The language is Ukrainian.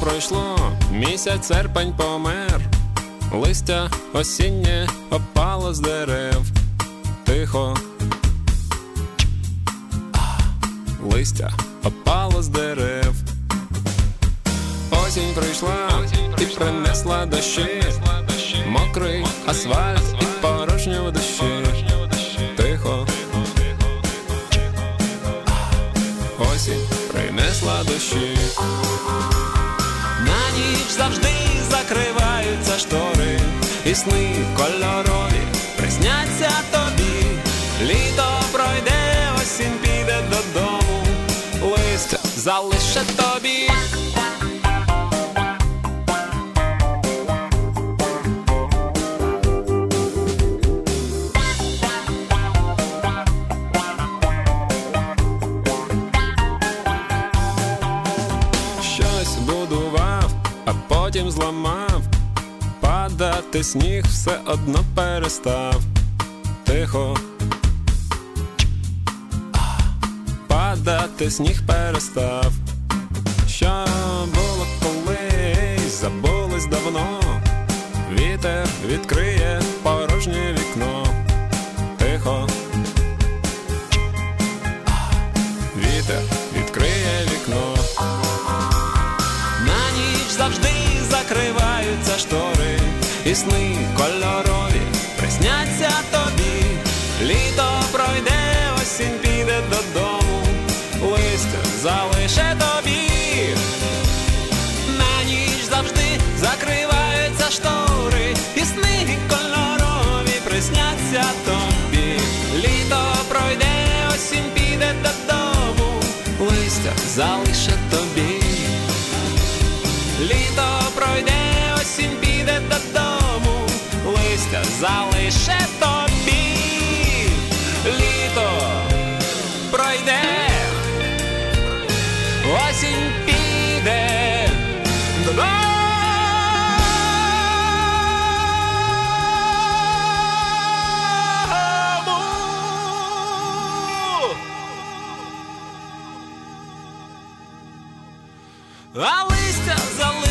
пройшло, місяць серпень помер, листя осіннє опало з дерев, тихо. Листя опало з дерев. Осінь прийшла і принесла дощі, мокрий асфальт і порожньо в душі. Принесла. На ніч завжди закриваються штори, і сни кольорові присняться тобі. Літо пройде, осінь піде додому, листя залише тобі. Потім зламав. Падати сніг все одно перестав. Тихо. Падати сніг перестав. Що було колись, забулось давно. Вітер відкриє порожнє вікно. Тихо. Вітер відкриє вікно. На ніч завжди штори, і сни кольорові присняться тобі. Літо пройде, осінь піде додому, листя залише тобі. На ніч завжди закриваються штори, і сни кольорові присняться тобі. Літо пройде, осінь піде додому, листя залише тобі. Літо залише тобі літо пройде, осінь піде. А листя залишилось